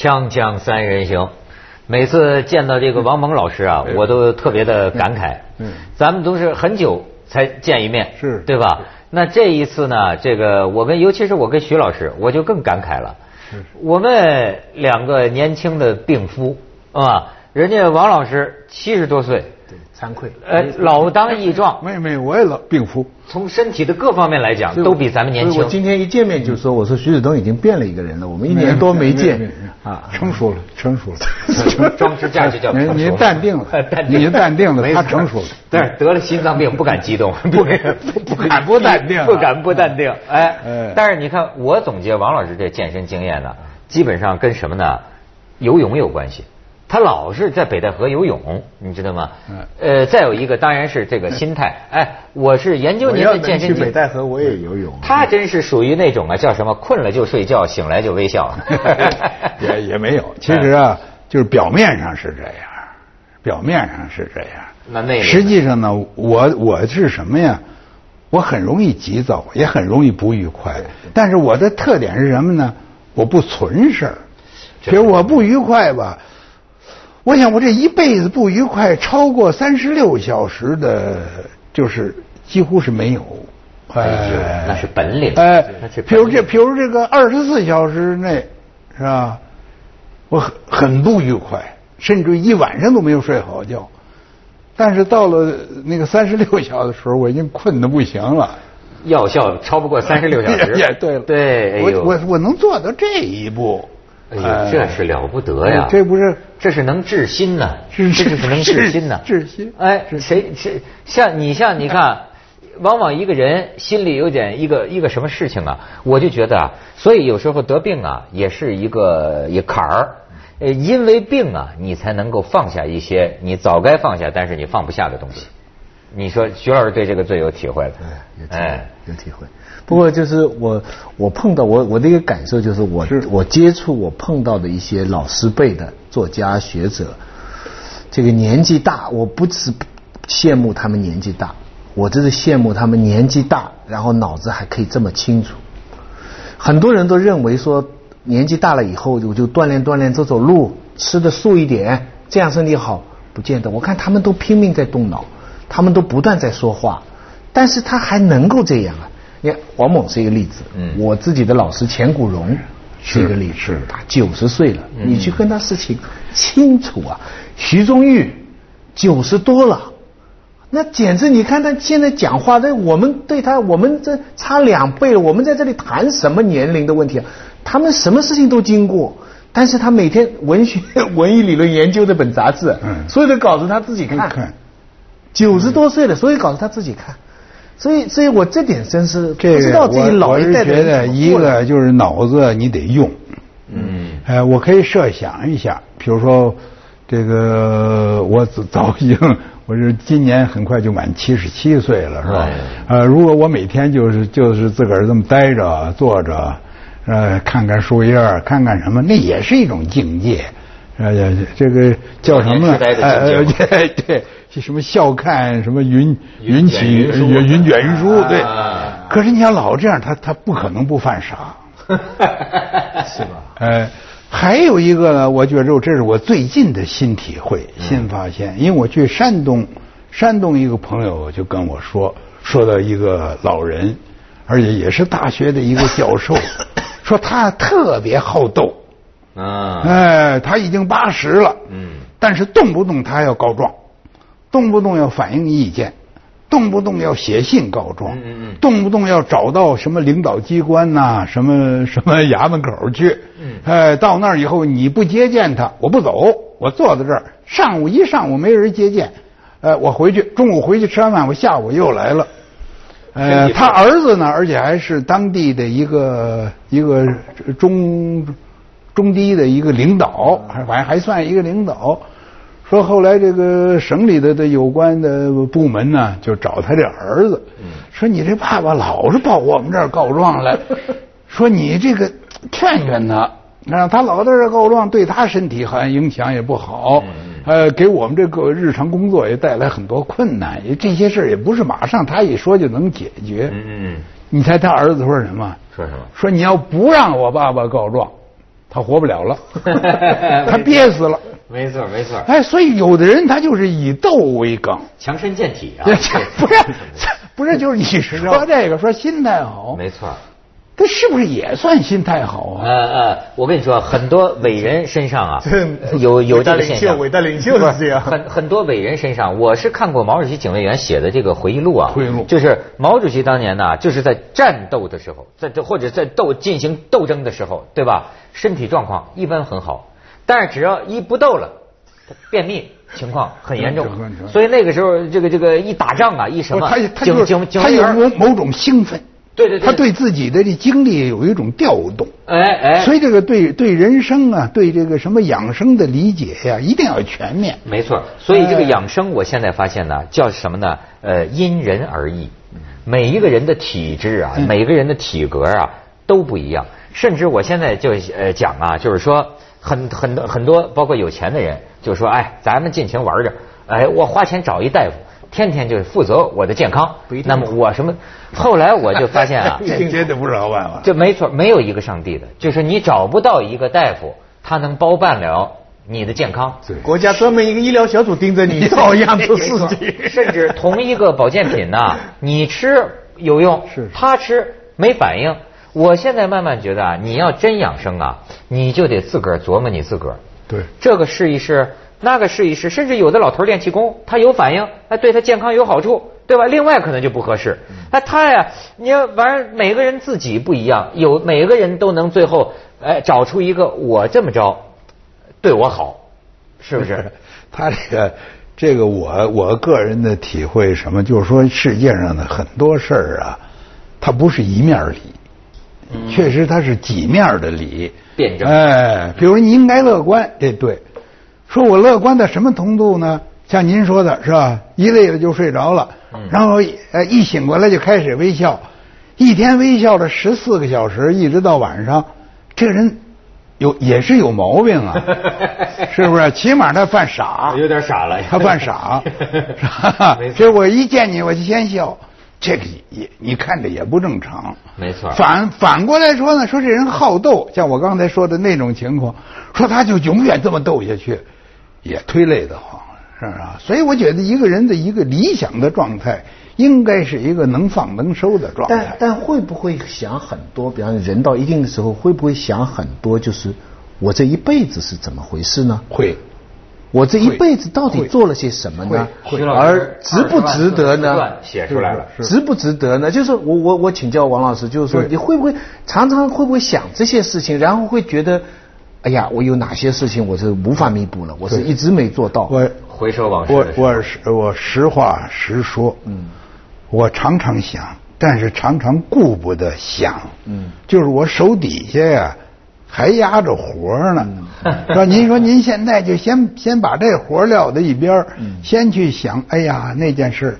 锵锵三人行，每次见到这个王蒙老师啊，我都特别的感慨。嗯，咱们都是很久才见一面，是对吧？那这一次呢，这个我跟尤其是我跟徐老师，我就更感慨了。是，我们两个年轻的病夫啊，人家王老师七十多岁。惭愧，呃，老当益壮。妹妹，我也老病夫。从身体的各方面来讲，都比咱们年轻。我今天一见面就说，我说徐子东已经变了一个人了。我们一年多没见，啊，成熟了，成熟了。装支架就叫成熟。您淡定了，您淡定了，他成熟了。但是得了心脏病不敢激动，不不敢 不淡定，不敢不淡定。哎，但是你看，我总结王老师这健身经验呢，基本上跟什么呢？游泳有关系。他老是在北戴河游泳，你知道吗？嗯。呃，再有一个当然是这个心态。哎，我是研究您的健身。去北戴河我也游泳。他真是属于那种啊，叫什么？困了就睡觉，醒来就微笑。也也没有，其实啊，就是表面上是这样，表面上是这样。那那实际上呢，我我是什么呀？我很容易急躁，也很容易不愉快。但是我的特点是什么呢？我不存事儿。比如我不愉快吧。我想，我这一辈子不愉快超过三十六小时的，就是几乎是没有。哎，那是本领。哎，比如这，比如这个二十四小时内，是吧？我很很不愉快，甚至一晚上都没有睡好觉。但是到了那个三十六小时的时候，我已经困得不行了。药效超不过三十六小时。也对了，对，我我我能做到这一步。哎呀，这是了不得呀！这不是，这是能治心呐，这就是能治心呐。治心。哎，谁谁像你像你看，往往一个人心里有点一个一个什么事情啊，我就觉得啊，所以有时候得病啊，也是一个一坎儿。呃，因为病啊，你才能够放下一些你早该放下，但是你放不下的东西。你说徐老师对这个最有体会了，哎，有体会。不过就是我我碰到我我的一个感受就是我我接触我碰到的一些老师辈的作家学者，这个年纪大，我不是羡慕他们年纪大，我这是羡慕他们年纪大，然后脑子还可以这么清楚。很多人都认为说年纪大了以后我就锻炼锻炼走走路，吃的素一点，这样身体好，不见得。我看他们都拼命在动脑。他们都不断在说话，但是他还能够这样啊？你看王猛是一个例子，嗯，我自己的老师钱谷荣是一个例子，他九十岁了，你去跟他事情清楚啊。徐宗玉九十多了，那简直你看他现在讲话，那我们对他，我们这差两倍了，我们在这里谈什么年龄的问题啊？他们什么事情都经过，但是他每天文学 文艺理论研究这本杂志，嗯，所有的稿子他自己看。九十多岁了，所以搞得他自己看，所以，所以我这点真是不知道自己老一代的。我是觉得一个就是脑子你得用，嗯，哎，我可以设想一下，比如说这个我早已经，我是今年很快就满七十七岁了，是吧？呃，如果我每天就是就是自个儿这么待着坐着，呃，看看树叶，看看什么，那也是一种境界。哎呀，这个叫什么呢？哎，对对。什么笑看什么云云起云云卷云舒对，可是你想老这样，他他不可能不犯傻，是吧？哎，还有一个呢，我觉着这是我最近的新体会、新发现，因为我去山东，山东一个朋友就跟我说，说到一个老人，而且也是大学的一个教授，说他特别好斗，啊，哎，他已经八十了，嗯，但是动不动他要告状。动不动要反映意见，动不动要写信告状，动不动要找到什么领导机关呐，什么什么衙门口去。哎，到那儿以后你不接见他，我不走，我坐在这儿，上午一上午没人接见，呃，我回去，中午回去吃完饭，我下午又来了。呃，他儿子呢，而且还是当地的一个一个中中低的一个领导，还反正还算一个领导。说后来这个省里的的有关的部门呢，就找他这儿子，说你这爸爸老是跑我们这儿告状来，说你这个劝劝他，让他老在这告状，对他身体好像影响也不好，呃，给我们这个日常工作也带来很多困难，这些事儿也不是马上他一说就能解决。嗯嗯，你猜他儿子说什么？说什么？说你要不让我爸爸告状，他活不了了，他憋死了。没错，没错。哎，所以有的人他就是以斗为纲，强身健体啊。不是，不是，就是你说 这个，说心态好。没错。这是不是也算心态好啊？呃呃，我跟你说，很多伟人身上啊，有有这个现象。伟大领袖是这样。很很多伟人身上，我是看过毛主席警卫员写的这个回忆录啊。回忆录。就是毛主席当年呢，就是在战斗的时候，在这或者在斗进行斗争的时候，对吧？身体状况一般很好，但是只要一不斗了，便秘情况很严重。所以那个时候，这个这个一打仗啊，一什么，他他就他有某某种兴奋。对对对，他对自己的这经历有一种调动，哎哎，所以这个对对人生啊，对这个什么养生的理解呀，一定要全面。没错，所以这个养生，我现在发现呢，叫什么呢？呃，因人而异，每一个人的体质啊，每个人的体格啊都不一样。甚至我现在就呃讲啊，就是说很很多很多，包括有钱的人，就说哎，咱们尽情玩着，哎，我花钱找一大夫。天天就是负责我的健康，那么我什么？后来我就发现啊，这的不是好办法。这没错，没有一个上帝的，就是你找不到一个大夫，他能包办了你的健康。国家专门一个医疗小组盯着你，照样做事情。甚至同一个保健品呐，你吃有用，是他吃没反应。我现在慢慢觉得啊，你要真养生啊，你就得自个儿琢磨你自个儿。对，这个试一试。那个试一试，甚至有的老头练气功，他有反应，哎，对他健康有好处，对吧？另外可能就不合适。哎，他呀，你要反正每个人自己不一样，有每个人都能最后哎找出一个我这么着对我好，是不是？他这个这个我我个人的体会什么，就是说世界上的很多事儿啊，它不是一面理，确实它是几面的理。辩证。哎，比如你应该乐观，这对。说我乐观到什么程度呢？像您说的是吧？一累了就睡着了，然后呃一醒过来就开始微笑，一天微笑了十四个小时，一直到晚上，这个人有也是有毛病啊，是不是？起码他犯傻，有点傻了，他犯傻，是吧？这我一见你我就先笑，这个也你看着也不正常。没错。反反过来说呢，说这人好斗，像我刚才说的那种情况，说他就永远这么斗下去。也忒累得慌，是不是？所以我觉得一个人的一个理想的状态，应该是一个能放能收的状态。但但会不会想很多？比方，人到一定的时候，会不会想很多？就是我这一辈子是怎么回事呢？会。我这一辈子到底做了些什么呢？而值不值得呢？写出来了。值不值得呢？就是我我我请教王老师，就是说你会不会常常会不会想这些事情，然后会觉得？哎呀，我有哪些事情我是无法弥补了？我是一直没做到。我回首往事，我我实我实话实说。嗯，我常常想，但是常常顾不得想。嗯，就是我手底下呀还压着活呢。说您说您现在就先先把这活撂在一边先去想。哎呀，那件事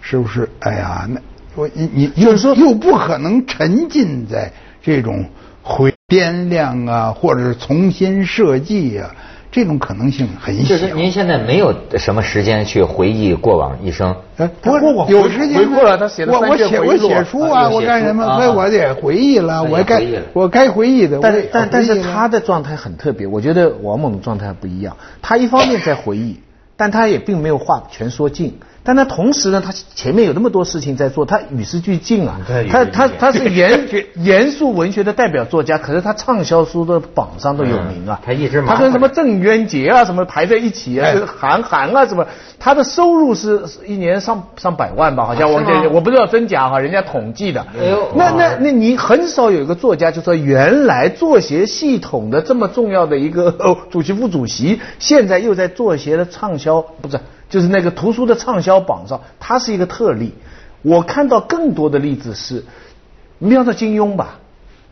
是不是？哎呀，那我你你就是说又不可能沉浸在这种回。掂量啊，或者是重新设计啊，这种可能性很小。就是您现在没有什么时间去回忆过往一生。哎，不过我有时间回顾了，他写我我写我写书啊，我干什么？所以我得回忆了，我该我该回忆的。但是但但是他的状态很特别，我觉得王猛的状态不一样。他一方面在回忆，但他也并没有话全说尽。但他同时呢，他前面有那么多事情在做，他与时俱进啊。他他他是严 严肃文学的代表作家，可是他畅销书的榜上都有名啊。他一直他跟什么郑渊洁啊什么排在一起啊，韩寒啊什么，他的收入是一年上上百万吧？好像我我不知道真假哈，人家统计的。哎呦，那那那你很少有一个作家就说，原来作协系统的这么重要的一个 主席副主席，现在又在作协的畅销不是。就是那个图书的畅销榜上，它是一个特例。我看到更多的例子是，你比方说金庸吧，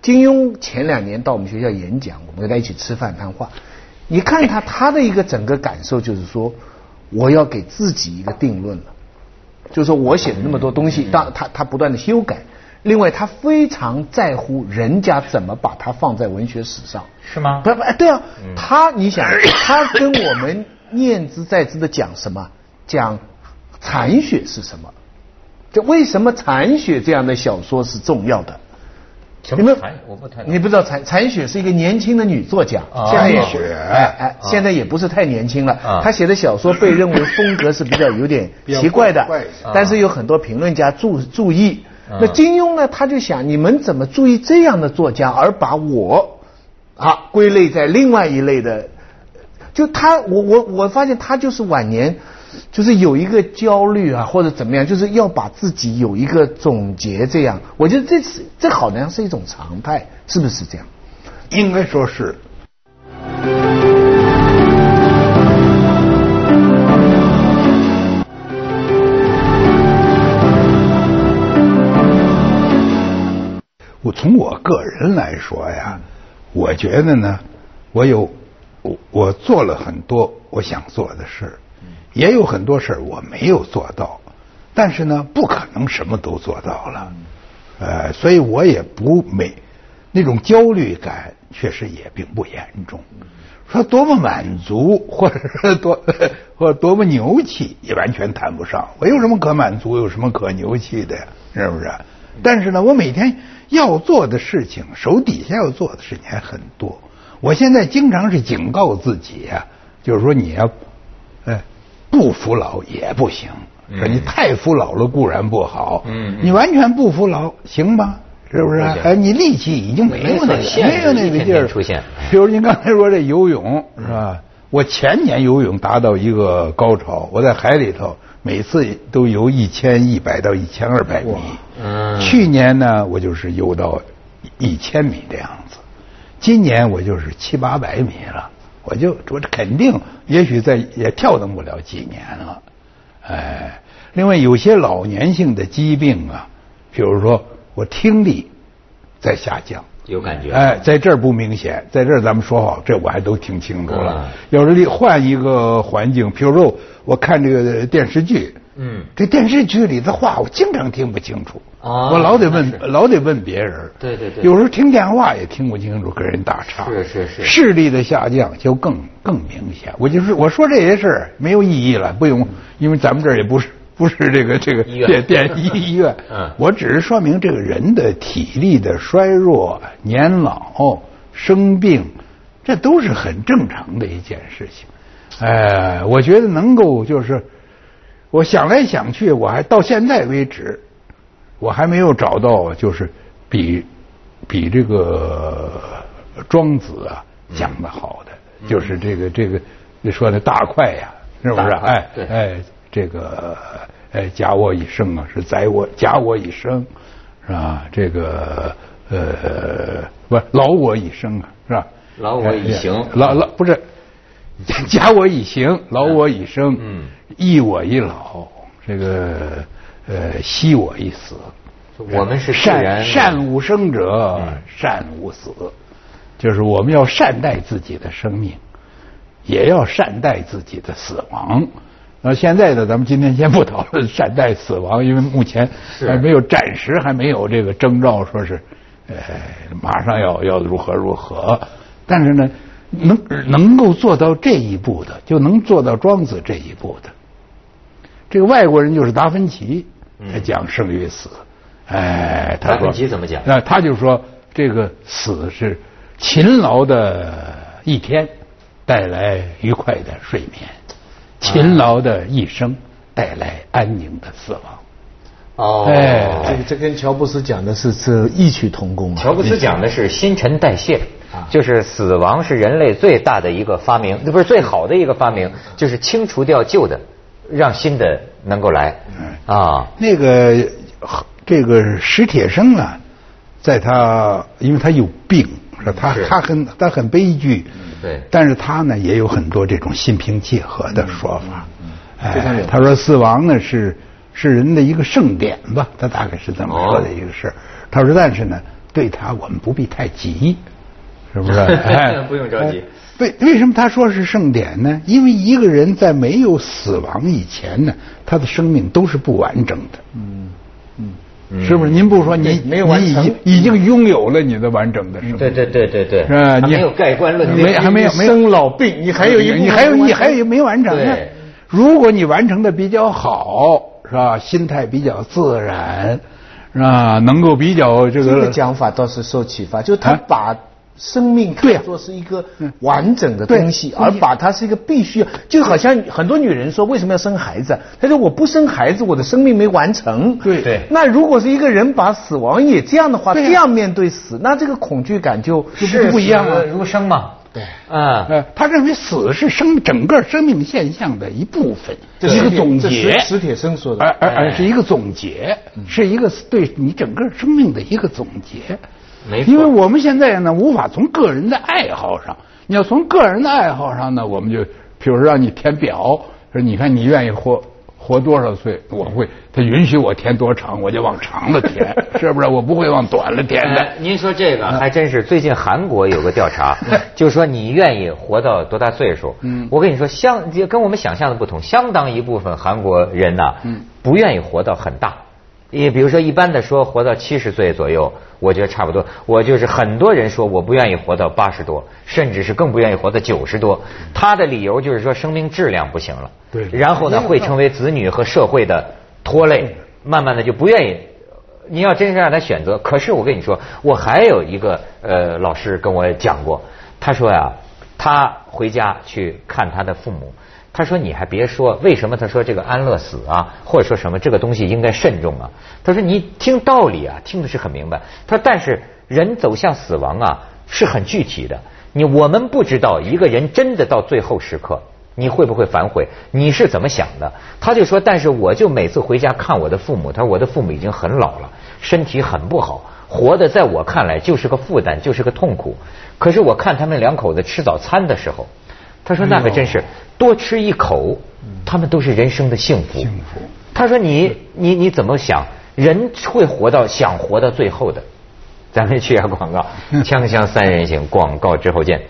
金庸前两年到我们学校演讲，我们跟他一起吃饭谈话。你看他他的一个整个感受就是说，我要给自己一个定论了，就是说我写的那么多东西，当他他不断的修改。另外，他非常在乎人家怎么把它放在文学史上，是吗？不不，对啊，他你想，他跟我们。念之在之的讲什么？讲残雪是什么？这为什么残雪这样的小说是重要的？什么残？我不太你不知道残残雪是一个年轻的女作家，啊现在也残雪哎哎，现在也不是太年轻了啊。她写的小说被认为风格是比较有点奇怪的怪怪，但是有很多评论家注注意。啊那金庸呢，他就想你们怎么注意这样的作家，而把我啊归类在另外一类的，就他我我我发现他就是晚年。就是有一个焦虑啊，或者怎么样，就是要把自己有一个总结，这样，我觉得这是这好像是一种常态，是不是这样？应该说是。我从我个人来说呀，我觉得呢，我有我做了很多我想做的事，也有很多事儿我没有做到，但是呢，不可能什么都做到了，呃，所以我也不没那种焦虑感，确实也并不严重。说多么满足，或者是多 或者多么牛气，也完全谈不上。我有什么可满足，有什么可牛气的呀？是不是？但是呢，我每天要做的事情，手底下要做的事情还很多。我现在经常是警告自己呀、就是说你要，哎，不服老也不行。说你太服老了固然不好，嗯嗯你完全不服老行吗？是不是？哎，你力气已经没有那个没有那个劲儿出现比如您刚才说这游泳是吧？我前年游泳达到一个高潮，我在海里头每次都游一千一百到一千二百米。嗯去年呢，我就是游到一千米的样子，今年我就是七八百米了，我就我肯定，也许再也跳动不了几年了。哎，另外有些老年性的疾病啊，比如说我听力在下降。有感觉。哎，在这儿不明显，在这儿咱们说好，这我还都听清楚了。嗯要是你换一个环境，比如说我看这个电视剧，嗯这电视剧里的话我经常听不清楚，哦我老得问，老得问别人。对对对有时候听电话也听不清楚，跟人打岔。是是是视力的下降就更更明显。我就是我说这些事儿没有意义了，不用，因为咱们这儿也不是不是这个这个电电 医院。嗯我只是说明这个人的体力的衰弱、年老、生病，这都是很正常的一件事情。哎，我觉得能够就是，我想来想去，我还到现在为止，我还没有找到就是比比这个庄子啊讲的好的，就是这个这个你说的大块呀，是不是？哎对哎，这个呃假我以生啊，是宰我假我以生，是吧？这个呃不劳我以生啊，是吧？劳我以行哎劳劳不是 假我以行，劳我以生，嗯，益我以老，这个呃惜我一死。我们是善善无生者，嗯善无死，就是我们要善待自己的生命，也要善待自己的死亡。那现在呢，咱们今天先不讨论善待死亡，因为目前还没有，暂时还没有这个征兆，说是，呃，马上要要如何如何。但是呢，能能够做到这一步的，就能做到庄子这一步的。这个外国人就是达芬奇，他讲生与死。哎，他说达芬奇怎么讲那他就说，这个死是勤劳的一天带来愉快的睡眠，勤劳的一生带来安宁的死亡。哦，哎。这个这跟乔布斯讲的是是异曲同工啊。乔布斯讲的是新陈代谢啊，就是死亡是人类最大的一个发明，那不是最好的一个发明，就是清除掉旧的，让新的能够来。啊，那个这个史铁生啊，在他因为他有病，是他他很他很悲剧，对但是他呢也有很多这种心平气和的说法。哎非常有，他说死亡呢是是人的一个盛典吧，他大概是这么说的一个事儿。他说但是呢，对他我们不必太急，是不是？哎不用着急哎为为什么他说是盛典呢？因为一个人在没有死亡以前呢，他的生命都是不完整的。嗯嗯，是不是？您不说您没有完成你已经已经拥有了你的完整的生命，对对对对对，是吧？你没有盖棺论定，没还没有生老病，你还有一你还有你还有一没完成呢对。如果你完成的比较好，是吧？心态比较自然，是吧？能够比较这个这个讲法倒是受启发，就他啊把生命看作是一个完整的东西，而把它是一个必须要，就好像很多女人说为什么要生孩子？她说我不生孩子，我的生命没完成。对对那如果是一个人把死亡也这样的话，啊这样面对死，那这个恐惧感就就不一样啊死如生嘛。对。啊，呃，他认为死是生整个生命现象的一部分，这一个总结史。铁生说的而而而哎是一个总结，是一个对你整个生命的一个总结。没错因为我们现在呢，无法从个人的爱好上，你要从个人的爱好上呢，我们就比如说让你填表，说你看你愿意活活多少岁，我会他允许我填多长，我就往长了填，是不是？我不会往短了填的。哎您说这个还真是，最近韩国有个调查，就是说你愿意活到多大岁数？嗯我跟你说，相跟我们想象的不同，相当一部分韩国人呐，嗯不愿意活到很大。也比如说，一般的说活到七十岁左右，我觉得差不多。我就是很多人说我不愿意活到八十多，甚至是更不愿意活到九十多。他的理由就是说生命质量不行了，对然后呢会成为子女和社会的拖累，慢慢的就不愿意你要真是让他选择，可是我跟你说，我还有一个呃老师跟我讲过，他说呀，他回家去看他的父母，他说你还别说，为什么他说这个安乐死啊，或者说什么这个东西应该慎重啊？他说你听道理啊，听的是很明白。他说但是人走向死亡啊是很具体的，你我们不知道一个人真的到最后时刻。你会不会反悔？你是怎么想的？他就说，但是我就每次回家看我的父母，他说我的父母已经很老了，身体很不好，活的在我看来就是个负担，就是个痛苦。可是我看他们两口子吃早餐的时候，他说那可真是多吃一口，他们都是人生的幸福。幸福。他说你你你怎么想？人会活到想活到最后的。咱们去下广告，锵锵三人行，广告之后见。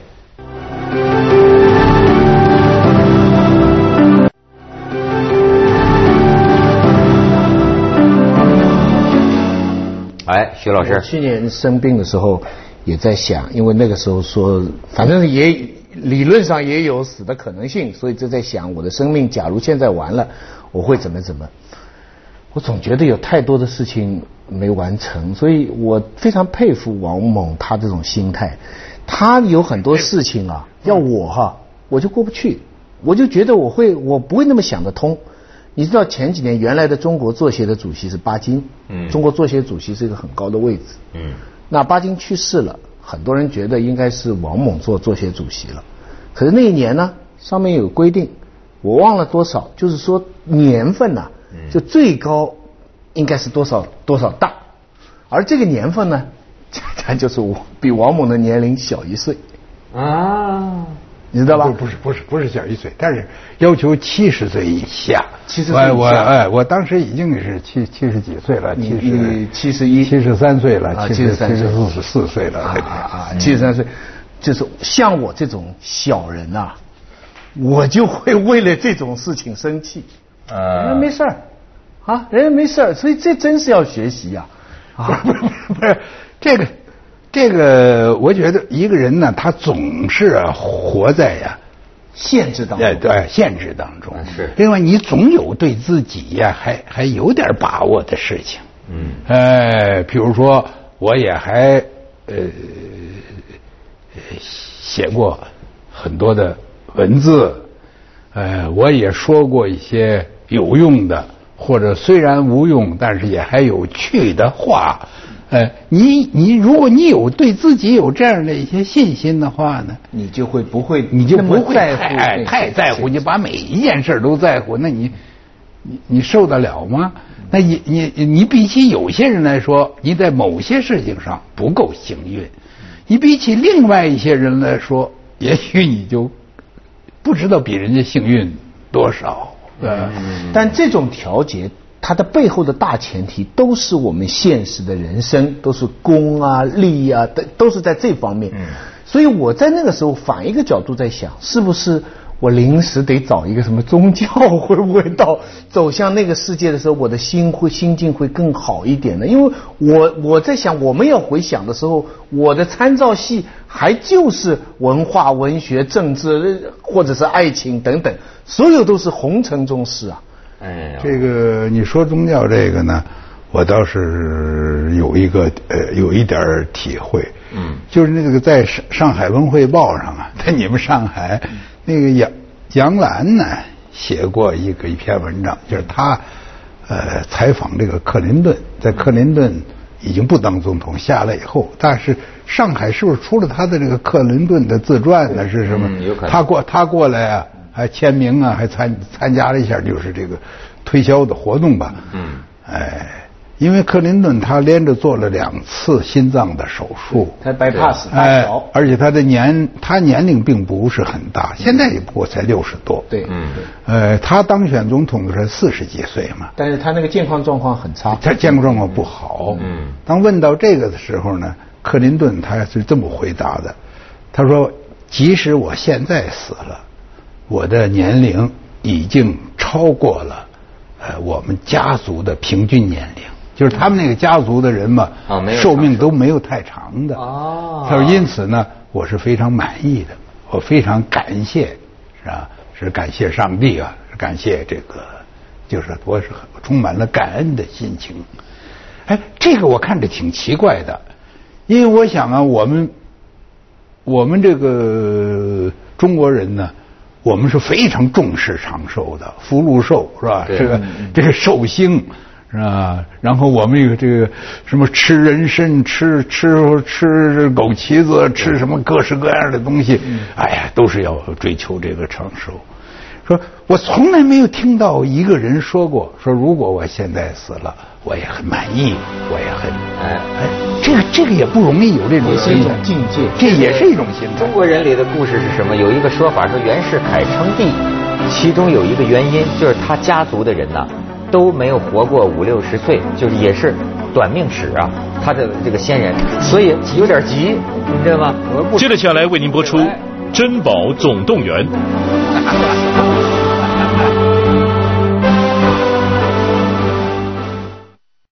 哎，徐老师，去年生病的时候也在想，因为那个时候说，反正也理论上也有死的可能性，所以就在想，我的生命假如现在完了，我会怎么怎么。我总觉得有太多的事情没完成，所以我非常佩服王猛他这种心态。他有很多事情啊，要我哈，我就过不去，我就觉得我会，我不会那么想得通。你知道前几年原来的中国作协的主席是巴金，嗯中国作协主席是一个很高的位置，嗯，那巴金去世了，很多人觉得应该是王猛做作协主席了。可是那一年呢，上面有规定，我忘了多少，就是说年份呐、就最高应该是多少多少大，而这个年份呢，恰恰就是我比王猛的年龄小一岁，啊，你知道吧？不不是不是不是小一岁，但是要求七十岁以下。七十岁以下。我我哎，我当时已经是七七十几岁了，七十七十一。七十三岁了，啊七十73七十四四岁了，啊啊，七十三岁，就是像我这种小人呐、我就会为了这种事情生气。人家呃没事儿，啊，人家没事儿，所以这真是要学习呀、啊。不是不是不是这个这个，我觉得一个人呢，他总是啊活在呀、限制当中哎，对，限制当中是另外，你总有对自己呀、还还有点把握的事情。嗯，呃，比如说，我也还呃写过很多的文字，呃，我也说过一些有用的，或者虽然无用，但是也还有趣的话。呃，你你如果你有对自己有这样的一些信心的话呢，你就会不会，你就不会太太在乎，你把每一件事都在乎，那你你你受得了吗？那你你你比起有些人来说，你在某些事情上不够幸运，你比起另外一些人来说，也许你就不知道比人家幸运多少。呃，但这种调节，它的背后的大前提都是我们现实的人生，都是功啊、利啊，都都是在这方面。嗯所以我在那个时候反一个角度在想，是不是我临时得找一个什么宗教，会不会到走向那个世界的时候，我的心会心境会更好一点呢？因为我我在想，我们要回想的时候，我的参照系还就是文化、文学、政治，或者是爱情等等，所有都是红尘中事啊。哎呀，这个你说宗教这个呢，我倒是有一个呃有一点体会，嗯，就是那个在上上海文汇报上啊，在你们上海那个杨杨澜呢写过一个一篇文章，就是他呃采访这个克林顿，在克林顿已经不当总统下来以后，但是上海是不是出了他的这个克林顿的自传呢？是什么？他过他过来啊，还签名啊，还参参加了一下，就是这个推销的活动吧。嗯，哎。因为克林顿他连着做了两次心脏的手术，他 bypass 哎，而且他的年他年龄并不是很大，现在也不过才六十多。对，嗯，呃，他当选总统的时候四十几岁嘛，但是他那个健康状况很差，他健康状况不好。嗯，当问到这个的时候呢，克林顿他是这么回答的，他说：“即使我现在死了，我的年龄已经超过了呃我们家族的平均年龄。”就是他们那个家族的人嘛，寿命都没有太长的。哦，他说：“因此呢，我是非常满意的，我非常感谢，是吧？是感谢上帝啊，感谢这个，就是我是充满了感恩的心情。哎，这个我看着挺奇怪的，因为我想啊，我们我们这个中国人呢，我们是非常重视长寿的，福禄寿是吧？这个这个寿星。”是吧？然后我们有这个什么吃人参、吃吃吃枸杞子、吃什么各式各样的东西，哎呀，都是要追求这个长寿。说我从来没有听到一个人说过，说如果我现在死了，我也很满意，我也很哎哎，这个这个也不容易有这种也是一种境界，这也是一种心态。中国人里的故事是什么？有一个说法说袁世凯称帝，其中有一个原因就是他家族的人呐。都没有活过五六十岁，就是也是短命史啊，他的这个先人，所以有点急，你知道吗？接着下来为您播出《珍宝总动员》。